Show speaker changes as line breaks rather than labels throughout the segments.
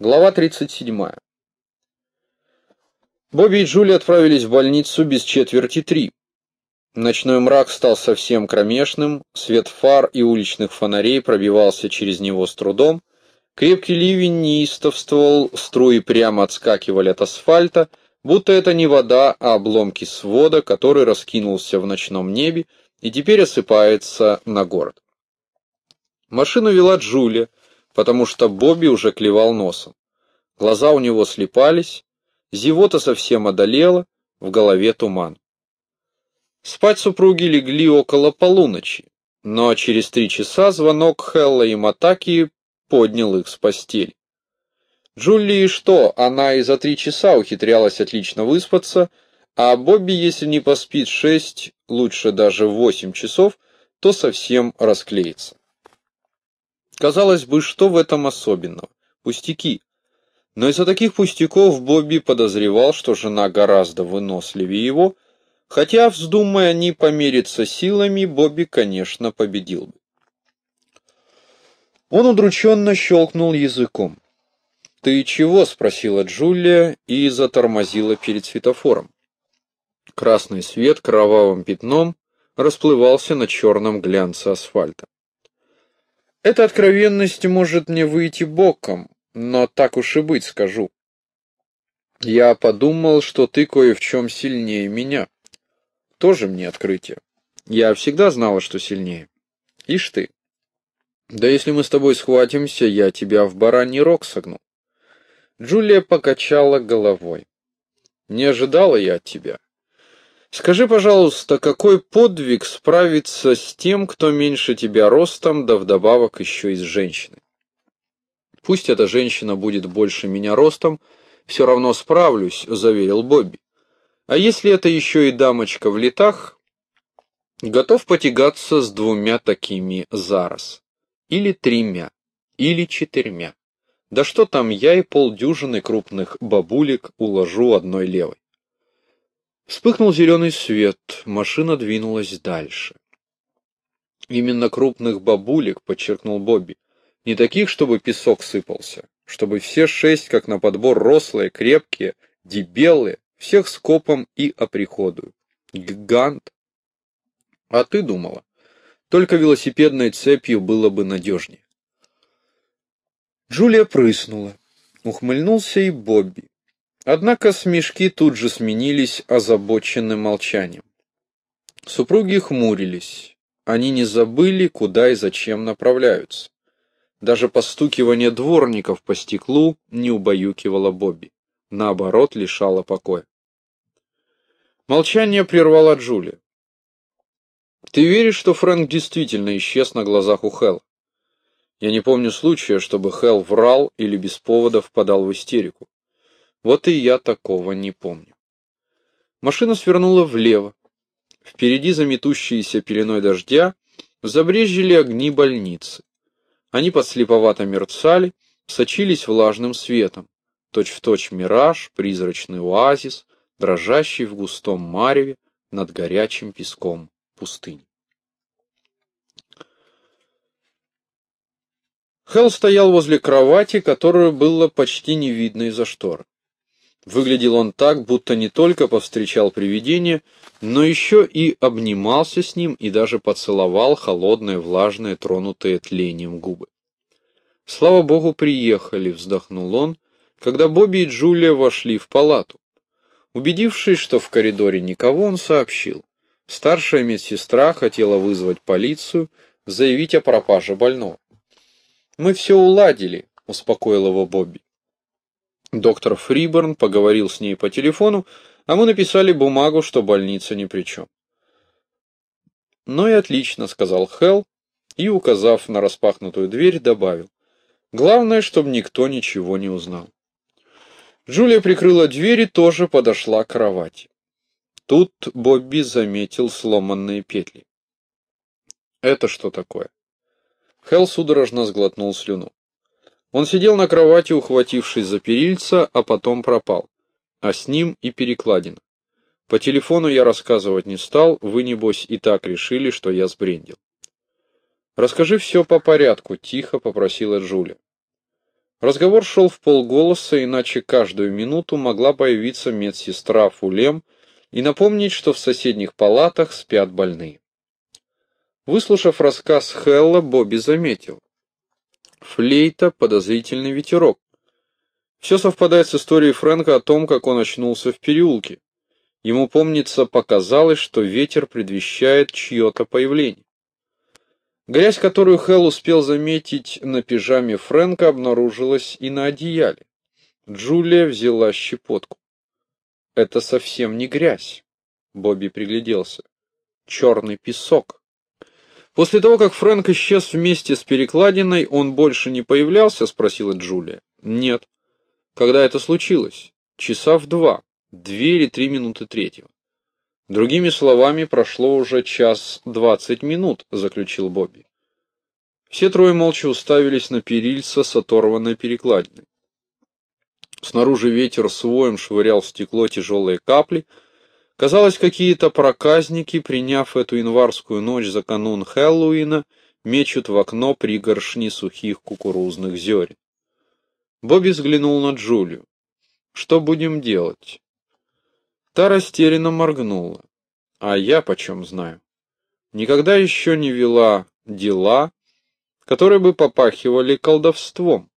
Глава 37. Бобби и Джули отправились в больницу без четверти три. Ночной мрак стал совсем кромешным, свет фар и уличных фонарей пробивался через него с трудом, крепкий ливень неистовствовал, струи прямо отскакивали от асфальта, будто это не вода, а обломки свода, который раскинулся в ночном небе и теперь осыпается на город. Машину вела Джулия, потому что Бобби уже клевал носом. Глаза у него слепались, зевота совсем одолела, в голове туман. Спать супруги легли около полуночи, но через три часа звонок Хелла и Матаки поднял их с постели. Джулии что, она и за три часа ухитрялась отлично выспаться, а Бобби, если не поспит шесть, лучше даже восемь часов, то совсем расклеится. Казалось бы, что в этом особенного? Пустяки. Но из-за таких пустяков Бобби подозревал, что жена гораздо выносливее его, хотя, вздумая не помериться силами, Бобби, конечно, победил бы. Он удрученно щелкнул языком. «Ты чего?» — спросила Джулия и затормозила перед светофором. Красный свет кровавым пятном расплывался на черном глянце асфальта. Эта откровенность может мне выйти боком, но так уж и быть скажу. Я подумал, что ты кое в чем сильнее меня. Тоже мне открытие. Я всегда знала, что сильнее. Ишь ты. Да если мы с тобой схватимся, я тебя в бараний рог согну. Джулия покачала головой. Не ожидала я от тебя. Скажи, пожалуйста, какой подвиг справиться с тем, кто меньше тебя ростом, да вдобавок еще и с женщиной? Пусть эта женщина будет больше меня ростом, все равно справлюсь, заверил Бобби. А если это еще и дамочка в летах, готов потягаться с двумя такими зараз. Или тремя, или четырьмя. Да что там, я и полдюжины крупных бабулек уложу одной левой. Вспыхнул зеленый свет, машина двинулась дальше. Именно крупных бабулек, подчеркнул Бобби, не таких, чтобы песок сыпался, чтобы все шесть, как на подбор, рослые, крепкие, дебелые, всех скопом и оприходую. Гигант. А ты думала, только велосипедной цепью было бы надежнее. Джулия прыснула. Ухмыльнулся и Бобби. Однако смешки тут же сменились озабоченным молчанием. Супруги хмурились. Они не забыли, куда и зачем направляются. Даже постукивание дворников по стеклу не убаюкивало Бобби. Наоборот, лишало покоя. Молчание прервала Джулия. «Ты веришь, что Фрэнк действительно исчез на глазах у Хелла? Я не помню случая, чтобы Хелл врал или без повода впадал в истерику. Вот и я такого не помню. Машина свернула влево. Впереди заметущиеся пеленой дождя забрезжили огни больницы. Они подслеповато мерцали, сочились влажным светом. Точь-в-точь точь мираж, призрачный оазис, дрожащий в густом мареве над горячим песком пустыни. Хелл стоял возле кровати, которую было почти не видно из-за шторы. Выглядел он так, будто не только повстречал привидение, но еще и обнимался с ним и даже поцеловал холодные, влажные, тронутые тлением губы. «Слава богу, приехали», — вздохнул он, когда Бобби и Джулия вошли в палату. Убедившись, что в коридоре никого, он сообщил. Старшая медсестра хотела вызвать полицию, заявить о пропаже больного. «Мы все уладили», — успокоил его Бобби. Доктор Фриборн поговорил с ней по телефону, а мы написали бумагу, что больница ни при чем. «Ну и отлично», — сказал Хелл, и, указав на распахнутую дверь, добавил. «Главное, чтобы никто ничего не узнал». Джулия прикрыла дверь и тоже подошла к кровати. Тут Бобби заметил сломанные петли. «Это что такое?» Хелл судорожно сглотнул слюну. Он сидел на кровати, ухватившись за перильца, а потом пропал. А с ним и перекладина. По телефону я рассказывать не стал, вы, небось, и так решили, что я сбрендил. «Расскажи все по порядку», — тихо попросила Джуля. Разговор шел в полголоса, иначе каждую минуту могла появиться медсестра Фулем и напомнить, что в соседних палатах спят больные. Выслушав рассказ Хелла, Бобби заметил. Флейта — подозрительный ветерок. Все совпадает с историей Фрэнка о том, как он очнулся в переулке. Ему, помнится, показалось, что ветер предвещает чье-то появление. Грязь, которую Хелл успел заметить на пижаме Фрэнка, обнаружилась и на одеяле. Джулия взяла щепотку. «Это совсем не грязь», — Бобби пригляделся. «Черный песок». «После того, как Фрэнк исчез вместе с перекладиной, он больше не появлялся?» — спросила Джулия. «Нет». «Когда это случилось?» «Часа в два. Две или три минуты третьего». Другими словами, прошло уже час двадцать минут, заключил Бобби. Все трое молча уставились на перильца с оторванной перекладиной. Снаружи ветер с воем швырял в стекло тяжелые капли. Казалось, какие-то проказники, приняв эту январскую ночь за канун Хэллоуина, мечут в окно пригоршни сухих кукурузных зерен. Бобби взглянул на Джулию. «Что будем делать?» Та растерянно моргнула. А я почем знаю? Никогда еще не вела дела, которые бы попахивали колдовством.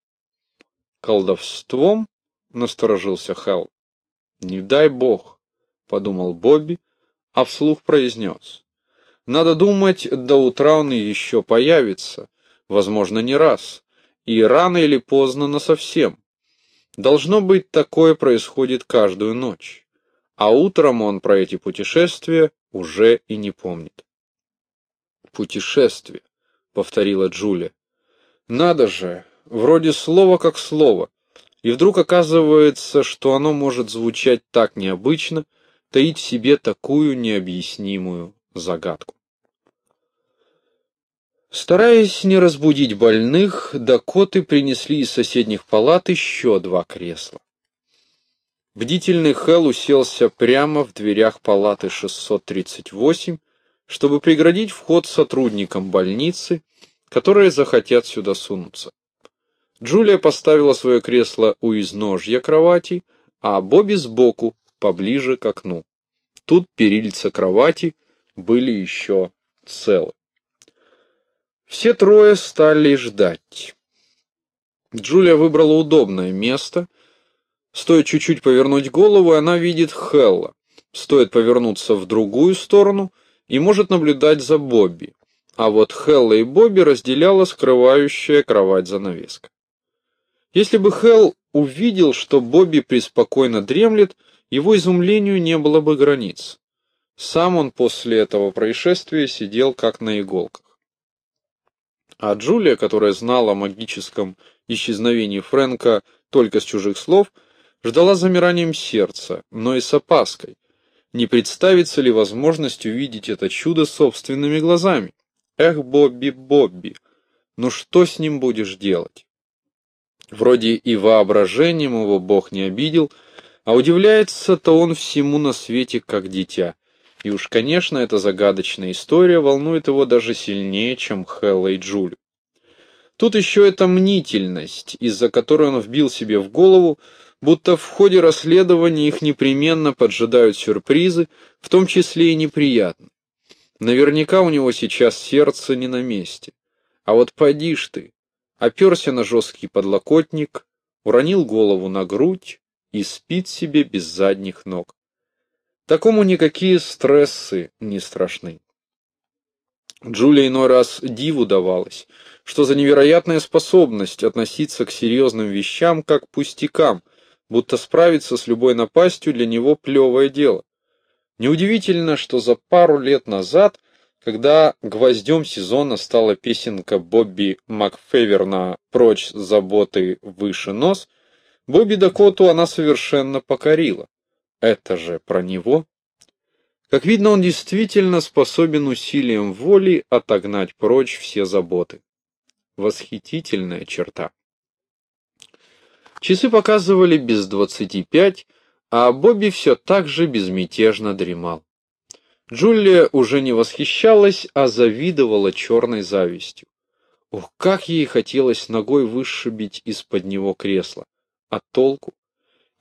Колдовством? Насторожился Хелл. Не дай бог, подумал Бобби, а вслух произнес. Надо думать, до утра он еще появится, возможно, не раз, и рано или поздно насовсем. Должно быть, такое происходит каждую ночь а утром он про эти путешествия уже и не помнит. «Путешествие», — повторила Джулия. «Надо же, вроде слово как слово, и вдруг оказывается, что оно может звучать так необычно, таить в себе такую необъяснимую загадку». Стараясь не разбудить больных, дакоты принесли из соседних палат еще два кресла. Бдительный Хелл уселся прямо в дверях палаты 638, чтобы преградить вход сотрудникам больницы, которые захотят сюда сунуться. Джулия поставила свое кресло у изножья кровати, а Бобби сбоку, поближе к окну. Тут перильца кровати были еще целы. Все трое стали ждать. Джулия выбрала удобное место — Стоит чуть-чуть повернуть голову, и она видит Хелла. Стоит повернуться в другую сторону и может наблюдать за Бобби. А вот Хелла и Бобби разделяла скрывающая кровать занавеска. Если бы Хелл увидел, что Бобби преспокойно дремлет, его изумлению не было бы границ. Сам он после этого происшествия сидел как на иголках. А Джулия, которая знала о магическом исчезновении Фрэнка только с чужих слов, — ждала замиранием сердца, но и с опаской. Не представится ли возможность увидеть это чудо собственными глазами? Эх, Бобби, Бобби, ну что с ним будешь делать? Вроде и воображением его Бог не обидел, а удивляется-то он всему на свете как дитя. И уж, конечно, эта загадочная история волнует его даже сильнее, чем Хелла и Джулю. Тут еще эта мнительность, из-за которой он вбил себе в голову, будто в ходе расследования их непременно поджидают сюрпризы, в том числе и неприятные. Наверняка у него сейчас сердце не на месте. А вот поди ж ты, оперся на жесткий подлокотник, уронил голову на грудь и спит себе без задних ног. Такому никакие стрессы не страшны. Джулия иной раз диву давалась, что за невероятная способность относиться к серьезным вещам как пустякам, будто справиться с любой напастью для него плевое дело. Неудивительно, что за пару лет назад, когда гвоздем сезона стала песенка Бобби Макфеверна «Прочь заботы выше нос», Бобби Дакоту она совершенно покорила. Это же про него. Как видно, он действительно способен усилием воли отогнать прочь все заботы. Восхитительная черта. Часы показывали без двадцати пять, а Бобби все так же безмятежно дремал. Джулия уже не восхищалась, а завидовала черной завистью. Ох, как ей хотелось ногой вышибить из-под него кресло. А толку?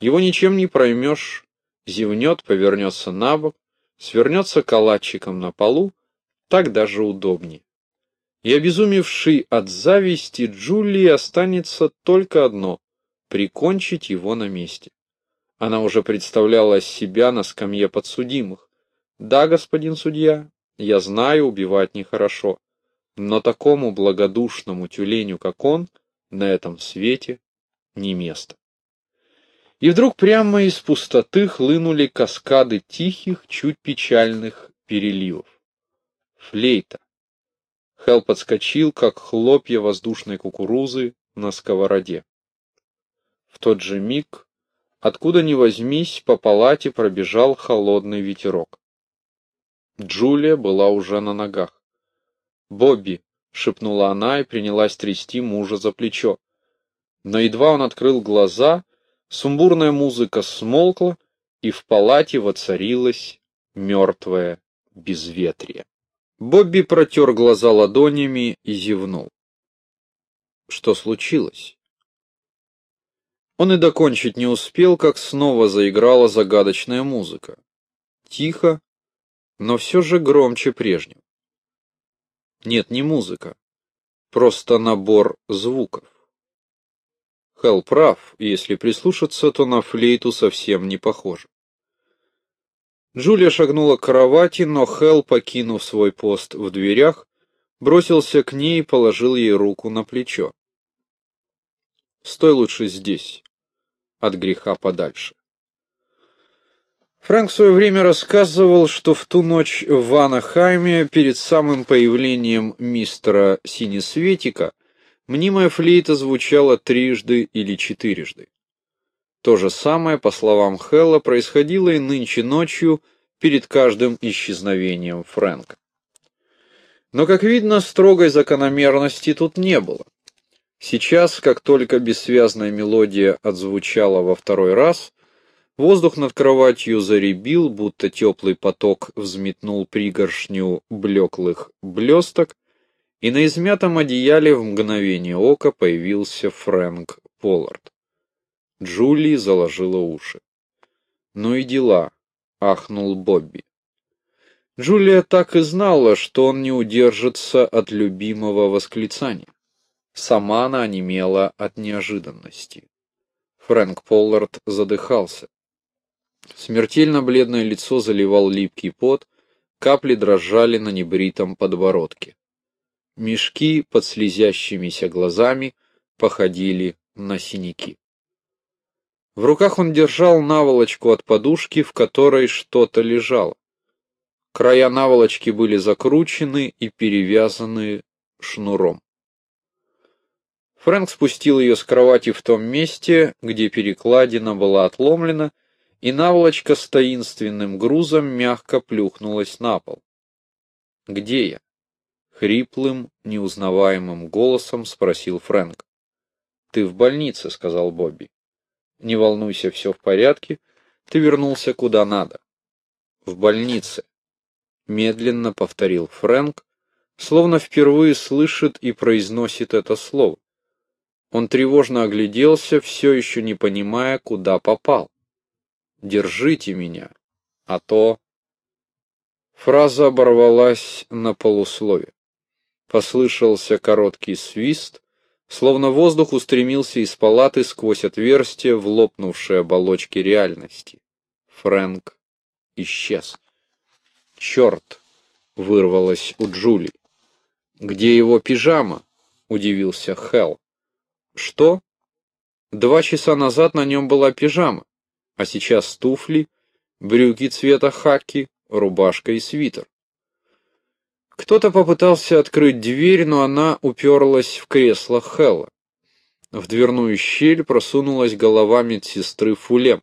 Его ничем не проймешь. Зевнет, повернется на бок, свернется калачиком на полу, так даже удобнее. И обезумевший от зависти Джулии останется только одно — прикончить его на месте. Она уже представляла себя на скамье подсудимых. Да, господин судья, я знаю, убивать нехорошо, но такому благодушному тюленю, как он, на этом свете не место. И вдруг прямо из пустоты хлынули каскады тихих, чуть печальных переливов. Флейта. Хел подскочил, как хлопья воздушной кукурузы на сковороде. В тот же миг, откуда ни возьмись, по палате пробежал холодный ветерок. Джулия была уже на ногах. «Бобби!» — шепнула она и принялась трясти мужа за плечо. Но едва он открыл глаза, сумбурная музыка смолкла, и в палате воцарилось мертвое безветрие. Бобби протер глаза ладонями и зевнул. Что случилось? Он и докончить не успел, как снова заиграла загадочная музыка. Тихо, но все же громче прежнего. Нет, не музыка, просто набор звуков. Хелл прав, если прислушаться, то на флейту совсем не похоже. Джулия шагнула к кровати, но Хелл, покинув свой пост в дверях, бросился к ней и положил ей руку на плечо. «Стой лучше здесь, от греха подальше». Фрэнк в свое время рассказывал, что в ту ночь в Ванахайме, перед самым появлением мистера Синесветика, мнимая флейта звучала трижды или четырежды. То же самое, по словам Хелла, происходило и нынче ночью перед каждым исчезновением Фрэнка. Но, как видно, строгой закономерности тут не было. Сейчас, как только бессвязная мелодия отзвучала во второй раз, воздух над кроватью заребил, будто теплый поток взметнул пригоршню блеклых блесток, и на измятом одеяле в мгновение ока появился Фрэнк Поллард. Джули заложила уши. «Ну и дела», — ахнул Бобби. Джулия так и знала, что он не удержится от любимого восклицания. Сама она онемела от неожиданности. Фрэнк Поллард задыхался. Смертельно бледное лицо заливал липкий пот, капли дрожали на небритом подбородке. Мешки под слезящимися глазами походили на синяки. В руках он держал наволочку от подушки, в которой что-то лежало. Края наволочки были закручены и перевязаны шнуром. Фрэнк спустил ее с кровати в том месте, где перекладина была отломлена, и наволочка с таинственным грузом мягко плюхнулась на пол. «Где я?» — хриплым, неузнаваемым голосом спросил Фрэнк. «Ты в больнице», — сказал Бобби. Не волнуйся, все в порядке. Ты вернулся куда надо. В больнице. Медленно повторил Фрэнк, словно впервые слышит и произносит это слово. Он тревожно огляделся, все еще не понимая, куда попал. «Держите меня, а то...» Фраза оборвалась на полуслове. Послышался короткий свист, Словно воздух устремился из палаты сквозь отверстие в лопнувшие оболочки реальности. Фрэнк исчез. «Черт!» — вырвалось у Джули. «Где его пижама?» — удивился Хелл. «Что?» «Два часа назад на нем была пижама, а сейчас туфли, брюки цвета хаки, рубашка и свитер. Кто-то попытался открыть дверь, но она уперлась в кресло Хэлла. В дверную щель просунулась голова медсестры Фулем.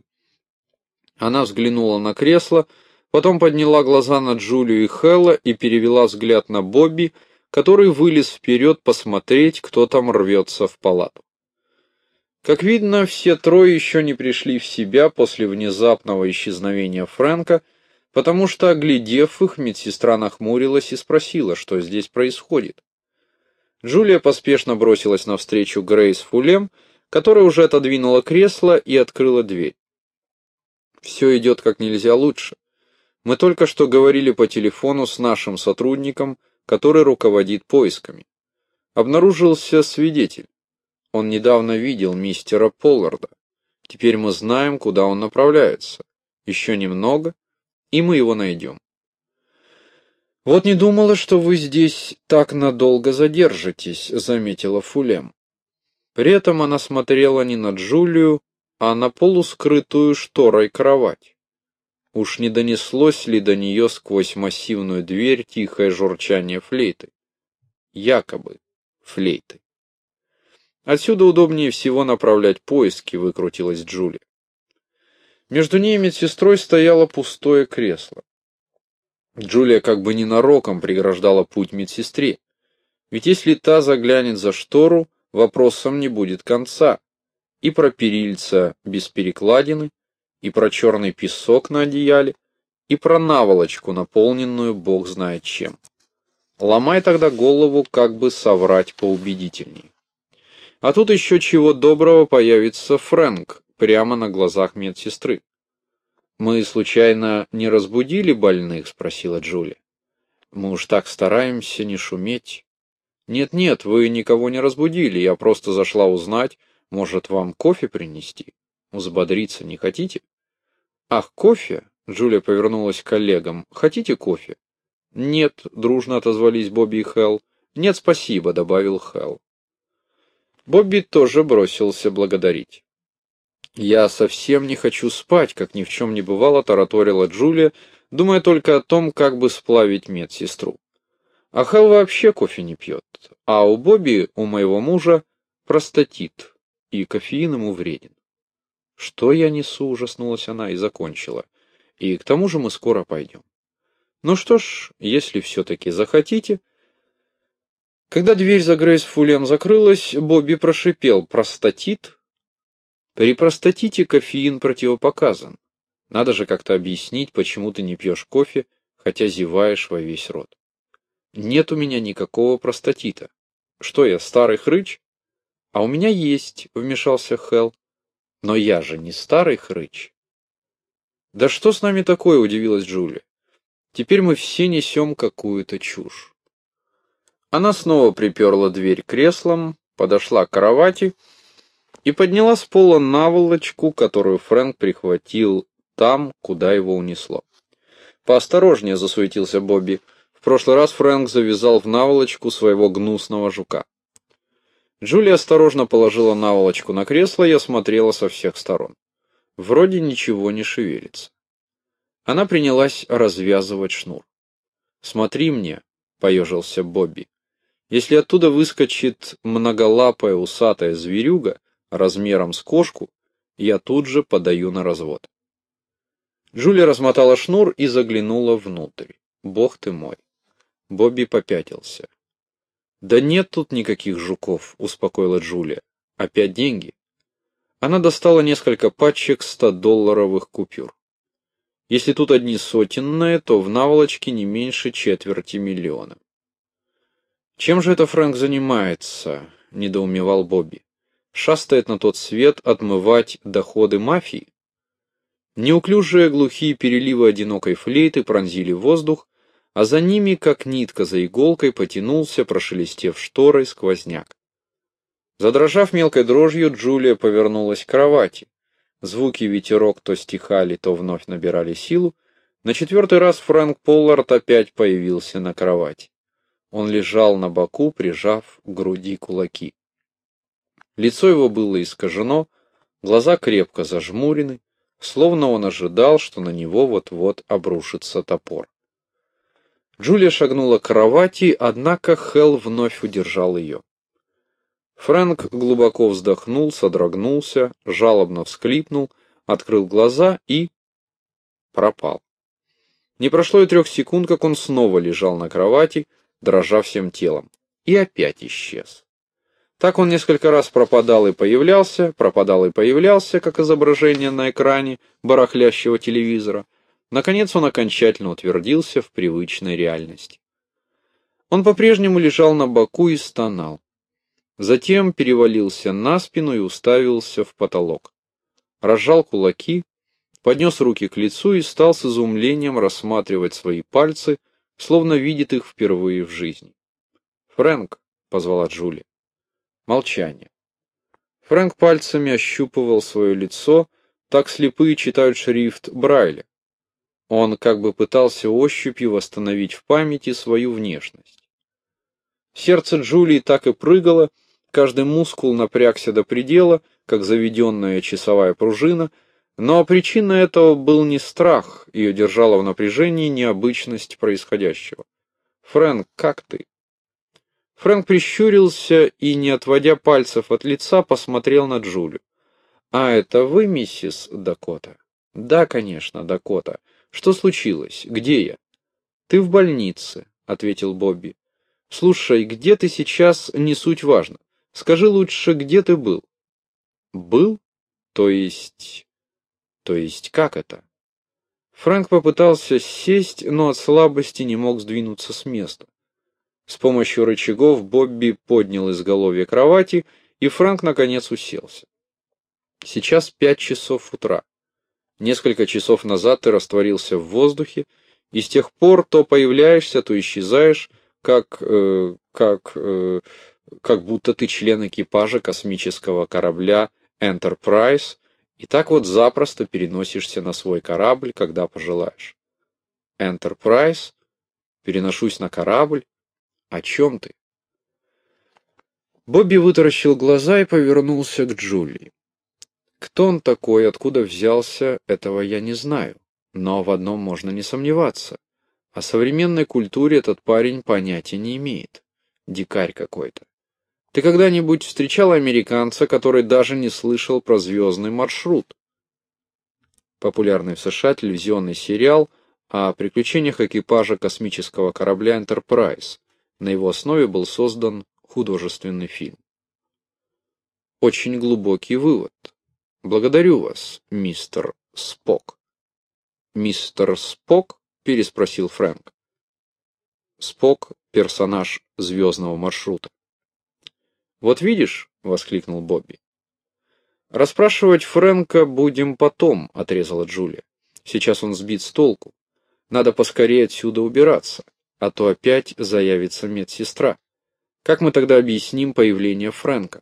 Она взглянула на кресло, потом подняла глаза на Джулию и Хэлла и перевела взгляд на Бобби, который вылез вперед посмотреть, кто там рвется в палату. Как видно, все трое еще не пришли в себя после внезапного исчезновения Фрэнка, потому что, оглядев их, медсестра нахмурилась и спросила, что здесь происходит. Джулия поспешно бросилась навстречу Грейс Фулем, которая уже отодвинула кресло и открыла дверь. Все идет как нельзя лучше. Мы только что говорили по телефону с нашим сотрудником, который руководит поисками. Обнаружился свидетель. Он недавно видел мистера Полларда. Теперь мы знаем, куда он направляется. Еще немного, и мы его найдем. «Вот не думала, что вы здесь так надолго задержитесь», — заметила Фулем. При этом она смотрела не на Джулию, а на полускрытую шторой кровать. Уж не донеслось ли до нее сквозь массивную дверь тихое журчание флейты? Якобы флейты. Отсюда удобнее всего направлять поиски, выкрутилась Джулия. Между ней и медсестрой стояло пустое кресло. Джулия как бы ненароком преграждала путь медсестре. Ведь если та заглянет за штору, вопросом не будет конца. И про перильца без перекладины, и про черный песок на одеяле, и про наволочку, наполненную бог знает чем. Ломай тогда голову, как бы соврать поубедительней. А тут еще чего доброго появится Фрэнк прямо на глазах медсестры. «Мы, случайно, не разбудили больных?» — спросила Джулия. «Мы уж так стараемся не шуметь». «Нет-нет, вы никого не разбудили, я просто зашла узнать, может, вам кофе принести? Взбодриться не хотите?» «Ах, кофе?» — Джулия повернулась к коллегам. «Хотите кофе?» «Нет», — дружно отозвались Бобби и Хелл. «Нет, спасибо», — добавил Хелл. Бобби тоже бросился благодарить. «Я совсем не хочу спать», как ни в чем не бывало, тараторила Джулия, думая только о том, как бы сплавить медсестру. А Хэл вообще кофе не пьет, а у Бобби, у моего мужа, простатит, и кофеин ему вреден. «Что я несу?» — ужаснулась она и закончила. «И к тому же мы скоро пойдем». «Ну что ж, если все-таки захотите...» Когда дверь за Грейс Фулем закрылась, Бобби прошипел «Простатит?» При простатите кофеин противопоказан. Надо же как-то объяснить, почему ты не пьешь кофе, хотя зеваешь во весь рот. Нет у меня никакого простатита. Что я, старый хрыч? А у меня есть, вмешался Хелл. Но я же не старый хрыч. Да что с нами такое, удивилась Джулия. Теперь мы все несем какую-то чушь. Она снова приперла дверь креслом, подошла к кровати и подняла с пола наволочку, которую Фрэнк прихватил там, куда его унесло. «Поосторожнее», — засуетился Бобби. В прошлый раз Фрэнк завязал в наволочку своего гнусного жука. Джулия осторожно положила наволочку на кресло и осмотрела со всех сторон. Вроде ничего не шевелится. Она принялась развязывать шнур. «Смотри мне», — поежился Бобби. «Если оттуда выскочит многолапая усатая зверюга, размером с кошку, я тут же подаю на развод. Джулия размотала шнур и заглянула внутрь. Бог ты мой. Бобби попятился. «Да нет тут никаких жуков», — успокоила Джулия. «Опять деньги?» Она достала несколько пачек 100-долларовых купюр. Если тут одни сотенные, то в наволочке не меньше четверти миллиона. «Чем же это Фрэнк занимается?» — недоумевал Бобби шастает на тот свет отмывать доходы мафии. Неуклюжие глухие переливы одинокой флейты пронзили воздух, а за ними, как нитка за иголкой, потянулся, прошелестев шторой, сквозняк. Задрожав мелкой дрожью, Джулия повернулась к кровати. Звуки ветерок то стихали, то вновь набирали силу. На четвертый раз Фрэнк Поллард опять появился на кровати. Он лежал на боку, прижав к груди кулаки. Лицо его было искажено, глаза крепко зажмурены, словно он ожидал, что на него вот-вот обрушится топор. Джулия шагнула к кровати, однако Хелл вновь удержал ее. Фрэнк глубоко вздохнул, содрогнулся, жалобно всклипнул, открыл глаза и... пропал. Не прошло и трех секунд, как он снова лежал на кровати, дрожа всем телом, и опять исчез. Так он несколько раз пропадал и появлялся, пропадал и появлялся, как изображение на экране барахлящего телевизора. Наконец он окончательно утвердился в привычной реальности. Он по-прежнему лежал на боку и стонал. Затем перевалился на спину и уставился в потолок. Разжал кулаки, поднес руки к лицу и стал с изумлением рассматривать свои пальцы, словно видит их впервые в жизни. «Фрэнк», — позвала Джули. Молчание. Фрэнк пальцами ощупывал свое лицо, так слепые читают шрифт Брайля. Он как бы пытался ощупью восстановить в памяти свою внешность. Сердце Джулии так и прыгало, каждый мускул напрягся до предела, как заведенная часовая пружина, но причина этого был не страх, ее держала в напряжении необычность происходящего. «Фрэнк, как ты?» Фрэнк прищурился и, не отводя пальцев от лица, посмотрел на Джулию. «А это вы, миссис Дакота?» «Да, конечно, Дакота. Что случилось? Где я?» «Ты в больнице», — ответил Бобби. «Слушай, где ты сейчас, не суть важно. Скажи лучше, где ты был?» «Был? То есть... То есть как это?» Фрэнк попытался сесть, но от слабости не мог сдвинуться с места. С помощью рычагов Бобби поднял изголовье кровати, и Фрэнк наконец уселся. Сейчас пять часов утра. Несколько часов назад ты растворился в воздухе, и с тех пор то появляешься, то исчезаешь, как, э, как, э, как будто ты член экипажа космического корабля Enterprise, и так вот запросто переносишься на свой корабль, когда пожелаешь. Enterprise? Переношусь на корабль? О чем ты? Бобби вытаращил глаза и повернулся к Джулии. Кто он такой, откуда взялся, этого я не знаю. Но в одном можно не сомневаться. О современной культуре этот парень понятия не имеет. Дикарь какой-то. Ты когда-нибудь встречал американца, который даже не слышал про звездный маршрут? Популярный в США телевизионный сериал о приключениях экипажа космического корабля «Энтерпрайз». На его основе был создан художественный фильм. Очень глубокий вывод. Благодарю вас, мистер Спок. Мистер Спок? переспросил Фрэнк. Спок — персонаж звездного маршрута. «Вот видишь», — воскликнул Бобби. «Расспрашивать Фрэнка будем потом», — отрезала Джулия. «Сейчас он сбит с толку. Надо поскорее отсюда убираться, а то опять заявится медсестра. Как мы тогда объясним появление Фрэнка?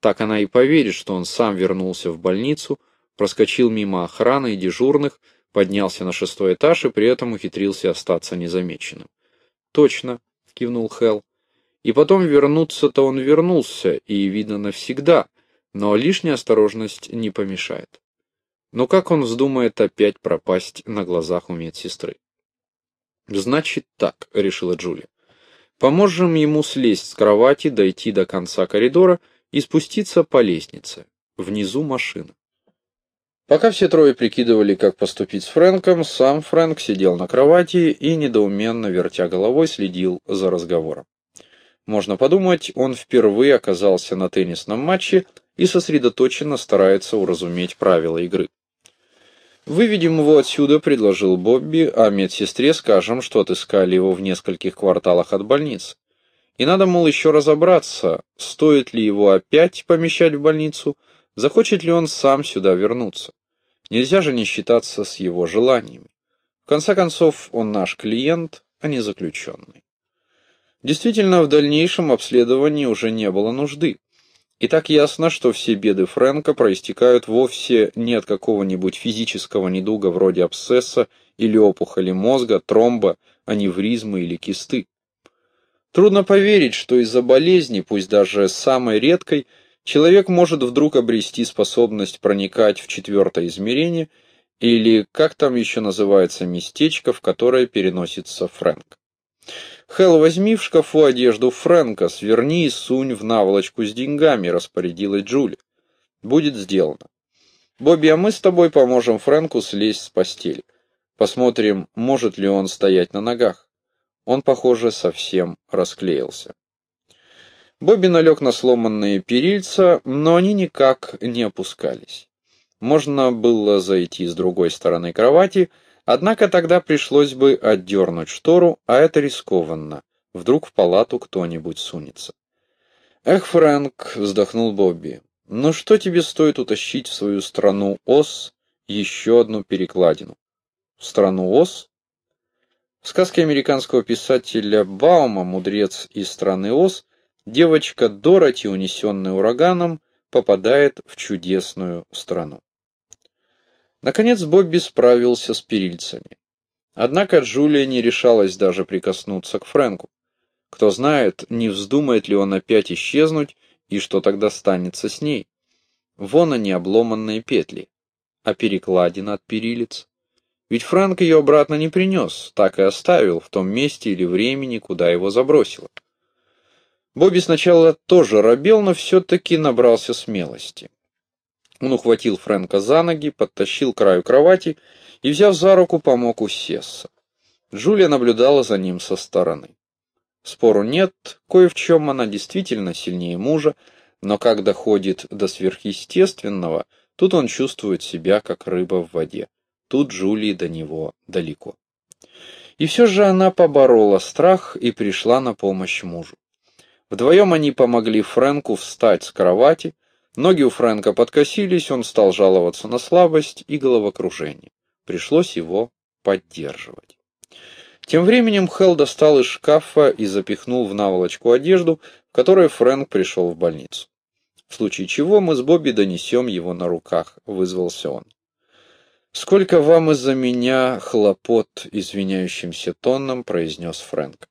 Так она и поверит, что он сам вернулся в больницу, проскочил мимо охраны и дежурных, поднялся на шестой этаж и при этом ухитрился остаться незамеченным. «Точно», — кивнул Хелл. «И потом вернуться-то он вернулся, и, видно, навсегда, но лишняя осторожность не помешает. Но как он вздумает опять пропасть на глазах у медсестры?» «Значит так», — решила Джулия. «Поможем ему слезть с кровати, дойти до конца коридора и спуститься по лестнице. Внизу машина. Пока все трое прикидывали, как поступить с Фрэнком, сам Фрэнк сидел на кровати и, недоуменно вертя головой, следил за разговором. Можно подумать, он впервые оказался на теннисном матче и сосредоточенно старается уразуметь правила игры. «Выведем его отсюда», — предложил Бобби, «а медсестре скажем, что отыскали его в нескольких кварталах от больницы. И надо, мол, еще разобраться, стоит ли его опять помещать в больницу, захочет ли он сам сюда вернуться. Нельзя же не считаться с его желаниями. В конце концов, он наш клиент, а не заключенный. Действительно, в дальнейшем обследовании уже не было нужды. И так ясно, что все беды Фрэнка проистекают вовсе не от какого-нибудь физического недуга вроде абсцесса или опухоли мозга, тромба, аневризмы или кисты. Трудно поверить, что из-за болезни, пусть даже самой редкой, человек может вдруг обрести способность проникать в четвертое измерение, или как там еще называется местечко, в которое переносится Фрэнк. Хелл, возьми в шкафу одежду Фрэнка, сверни и сунь в наволочку с деньгами, распорядилась Джули. Будет сделано. Бобби, а мы с тобой поможем Фрэнку слезть с постели. Посмотрим, может ли он стоять на ногах. Он, похоже, совсем расклеился. Бобби налег на сломанные перильца, но они никак не опускались. Можно было зайти с другой стороны кровати, однако тогда пришлось бы отдернуть штору, а это рискованно. Вдруг в палату кто-нибудь сунется. «Эх, Фрэнк!» — вздохнул Бобби. «Ну что тебе стоит утащить в свою страну ос еще одну перекладину?» «В страну ос?» В сказке американского писателя Баума «Мудрец из страны ос» девочка Дороти, унесенная ураганом, попадает в чудесную страну. Наконец Бобби справился с перильцами. Однако Джулия не решалась даже прикоснуться к Фрэнку. Кто знает, не вздумает ли он опять исчезнуть, и что тогда станется с ней. Вон они обломанные петли, а перекладина от перилец. Ведь Фрэнк ее обратно не принес, так и оставил в том месте или времени, куда его забросило. Бобби сначала тоже робел, но все-таки набрался смелости. Он ухватил Фрэнка за ноги, подтащил к краю кровати и, взяв за руку, помог усесться. Джулия наблюдала за ним со стороны. Спору нет, кое в чем она действительно сильнее мужа, но как доходит до сверхъестественного, тут он чувствует себя как рыба в воде. Тут Джулии до него далеко. И все же она поборола страх и пришла на помощь мужу. Вдвоем они помогли Фрэнку встать с кровати, ноги у Фрэнка подкосились, он стал жаловаться на слабость и головокружение. Пришлось его поддерживать. Тем временем Хелл достал из шкафа и запихнул в наволочку одежду, в которой Фрэнк пришел в больницу. В случае чего мы с Бобби донесем его на руках, вызвался он. «Сколько вам из-за меня хлопот», — извиняющимся тоном произнес Фрэнк.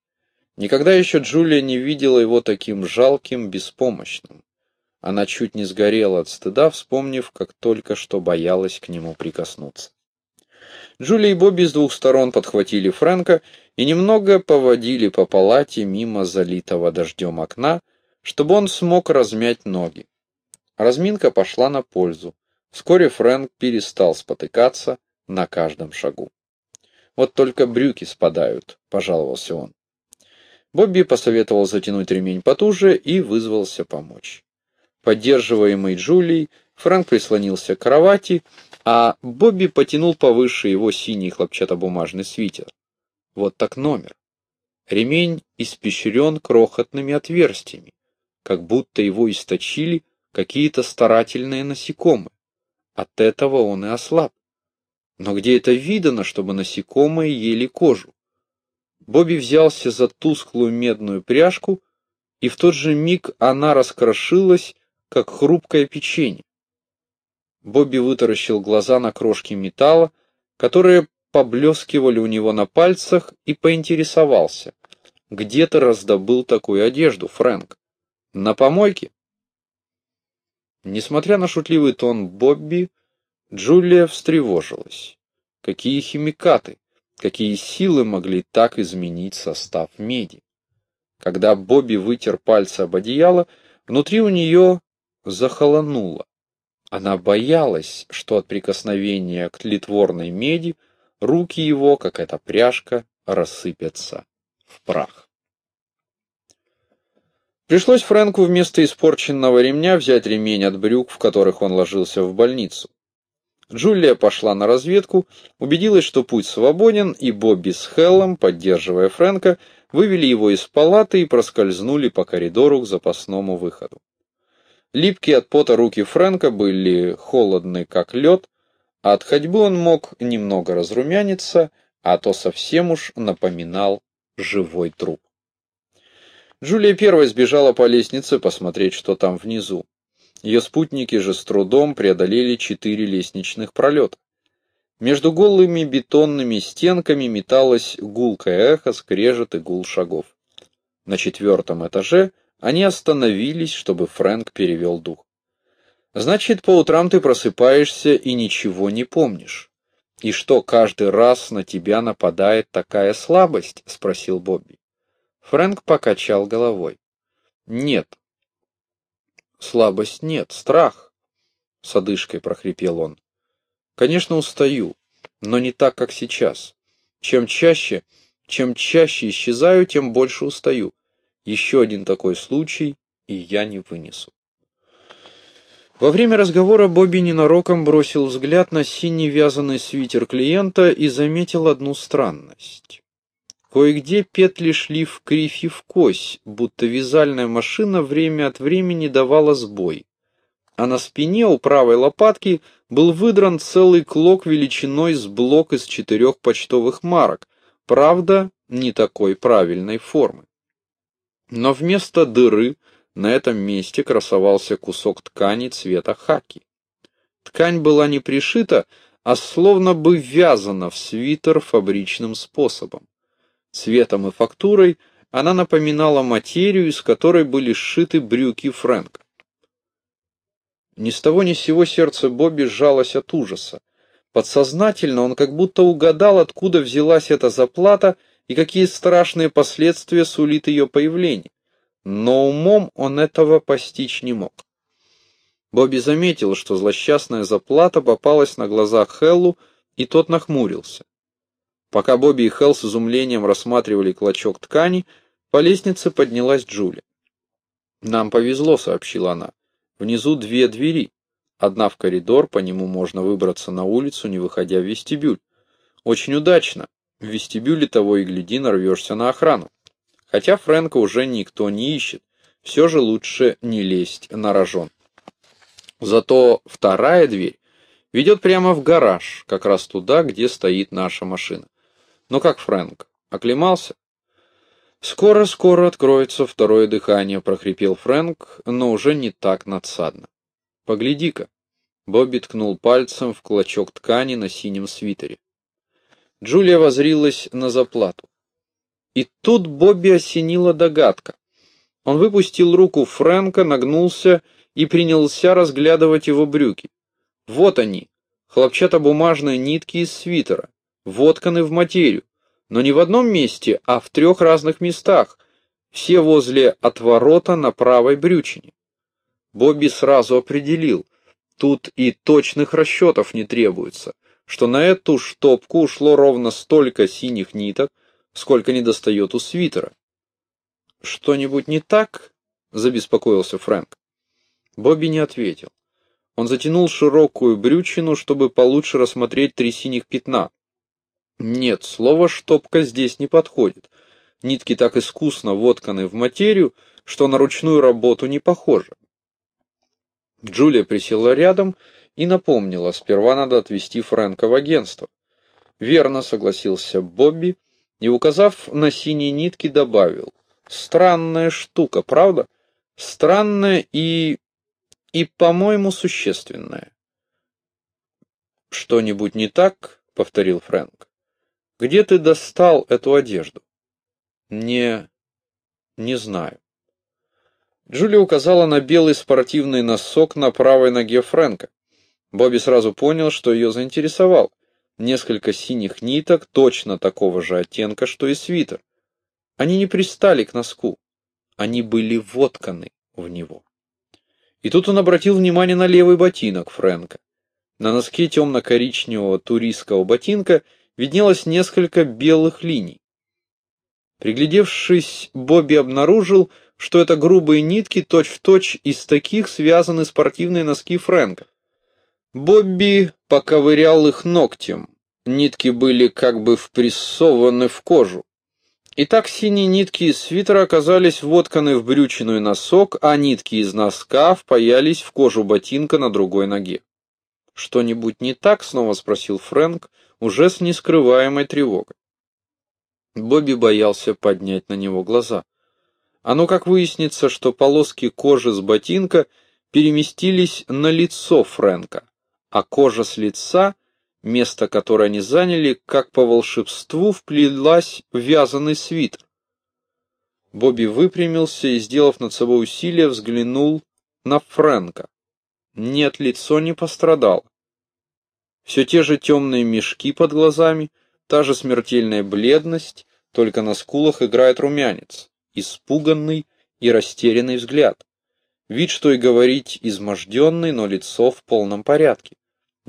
Никогда еще Джулия не видела его таким жалким, беспомощным. Она чуть не сгорела от стыда, вспомнив, как только что боялась к нему прикоснуться. Джулия и Бобби с двух сторон подхватили Фрэнка и немного поводили по палате мимо залитого дождем окна, чтобы он смог размять ноги. Разминка пошла на пользу. Вскоре Фрэнк перестал спотыкаться на каждом шагу. «Вот только брюки спадают», — пожаловался он. Бобби посоветовал затянуть ремень потуже и вызвался помочь. Поддерживаемый Джулией, Фрэнк прислонился к кровати а Бобби потянул повыше его синий хлопчатобумажный свитер. Вот так номер. Ремень испещрен крохотными отверстиями, как будто его источили какие-то старательные насекомые. От этого он и ослаб. Но где это видано, чтобы насекомые ели кожу? Бобби взялся за тусклую медную пряжку, и в тот же миг она раскрошилась, как хрупкое печенье. Бобби вытаращил глаза на крошки металла, которые поблескивали у него на пальцах, и поинтересовался. «Где ты раздобыл такую одежду, Фрэнк? На помойке?» Несмотря на шутливый тон Бобби, Джулия встревожилась. Какие химикаты, какие силы могли так изменить состав меди? Когда Бобби вытер пальцы об одеяло, внутри у нее захолонуло. Она боялась, что от прикосновения к тлетворной меди руки его, как эта пряжка, рассыпятся в прах. Пришлось Фрэнку вместо испорченного ремня взять ремень от брюк, в которых он ложился в больницу. Джулия пошла на разведку, убедилась, что путь свободен, и Бобби с Хеллом, поддерживая Фрэнка, вывели его из палаты и проскользнули по коридору к запасному выходу. Липкие от пота руки Фрэнка были холодны, как лед, а от ходьбы он мог немного разрумяниться, а то совсем уж напоминал живой труп. Джулия первой сбежала по лестнице посмотреть, что там внизу. Ее спутники же с трудом преодолели четыре лестничных пролета. Между голыми бетонными стенками металось гулкое эхо, скрежет и гул шагов. На четвертом этаже они остановились, чтобы Фрэнк перевел дух. «Значит, по утрам ты просыпаешься и ничего не помнишь. И что, каждый раз на тебя нападает такая слабость?» — спросил Бобби. Фрэнк покачал головой. «Нет». «Слабость нет, страх», — с одышкой прохрипел он. «Конечно, устаю, но не так, как сейчас. Чем чаще, чем чаще исчезаю, тем больше устаю. Еще один такой случай, и я не вынесу. Во время разговора Бобби ненароком бросил взгляд на синий вязаный свитер клиента и заметил одну странность. Кое-где петли шли в кривь и в кось, будто вязальная машина время от времени давала сбой. А на спине у правой лопатки был выдран целый клок величиной с блок из четырех почтовых марок, правда, не такой правильной формы. Но вместо дыры на этом месте красовался кусок ткани цвета хаки. Ткань была не пришита, а словно бы вязана в свитер фабричным способом. Цветом и фактурой она напоминала материю, из которой были сшиты брюки Фрэнка. Ни с того ни сего сердце Бобби сжалось от ужаса. Подсознательно он как будто угадал, откуда взялась эта заплата и какие страшные последствия сулит ее появление. Но умом он этого постичь не мог. Бобби заметил, что злосчастная заплата попалась на глаза Хеллу, и тот нахмурился. Пока Бобби и Хелл с изумлением рассматривали клочок ткани, по лестнице поднялась Джули. «Нам повезло», — сообщила она. «Внизу две двери. Одна в коридор, по нему можно выбраться на улицу, не выходя в вестибюль. Очень удачно. В вестибюле того и гляди, нарвешься на охрану. Хотя Фрэнка уже никто не ищет. Все же лучше не лезть на рожон. Зато вторая дверь ведет прямо в гараж, как раз туда, где стоит наша машина. Ну как, Фрэнк, оклемался? Скоро-скоро откроется второе дыхание, прохрипел Фрэнк, но уже не так надсадно. Погляди-ка. Бобби ткнул пальцем в клочок ткани на синем свитере. Джулия возрилась на заплату. И тут Бобби осенила догадка. Он выпустил руку Фрэнка, нагнулся и принялся разглядывать его брюки. Вот они, хлопчатобумажные нитки из свитера вотканы в материю, но не в одном месте, а в трех разных местах, все возле отворота на правой брючине. Бобби сразу определил, тут и точных расчетов не требуется, что на эту штопку ушло ровно столько синих ниток, сколько не достает у свитера. «Что-нибудь не так?» — забеспокоился Фрэнк. Бобби не ответил. Он затянул широкую брючину, чтобы получше рассмотреть три синих пятна. Нет, слово «штопка» здесь не подходит. Нитки так искусно вотканы в материю, что на ручную работу не похоже. Джулия присела рядом и напомнила, сперва надо отвезти Фрэнка в агентство. Верно, согласился Бобби и, указав на синие нитки, добавил. Странная штука, правда? Странная и... и, по-моему, существенная. «Что-нибудь не так?» — повторил Фрэнк. Где ты достал эту одежду? Не... не знаю. Джулия указала на белый спортивный носок на правой ноге Фрэнка. Бобби сразу понял, что ее заинтересовал. Несколько синих ниток, точно такого же оттенка, что и свитер. Они не пристали к носку. Они были вотканы в него. И тут он обратил внимание на левый ботинок Фрэнка. На носке темно-коричневого туристского ботинка – виднелось несколько белых линий. Приглядевшись, Бобби обнаружил, что это грубые нитки точь-в-точь точь из таких связаны спортивные носки Фрэнка. Бобби поковырял их ногтем. Нитки были как бы впрессованы в кожу. И так синие нитки из свитера оказались вотканы в брючину носок, а нитки из носка впаялись в кожу ботинка на другой ноге. «Что-нибудь не так?» — снова спросил Фрэнк, уже с нескрываемой тревогой. Бобби боялся поднять на него глаза. А ну как выяснится, что полоски кожи с ботинка переместились на лицо Фрэнка, а кожа с лица, место которое они заняли, как по волшебству вплелась в вязаный свитер. Бобби выпрямился и, сделав над собой усилие, взглянул на Фрэнка. Нет, лицо не пострадало. Все те же темные мешки под глазами, та же смертельная бледность, только на скулах играет румянец, испуганный и растерянный взгляд. Вид, что и говорить, изможденный, но лицо в полном порядке.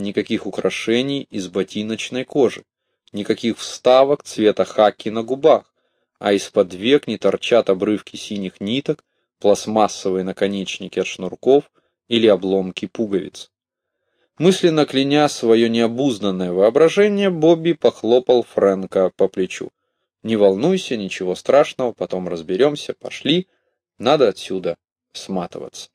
Никаких украшений из ботиночной кожи, никаких вставок цвета хаки на губах, а из-под век не торчат обрывки синих ниток, пластмассовые наконечники от шнурков или обломки пуговиц. Мысленно кляня свое необузданное воображение, Бобби похлопал Фрэнка по плечу. Не волнуйся, ничего страшного, потом разберемся, пошли. Надо отсюда сматываться.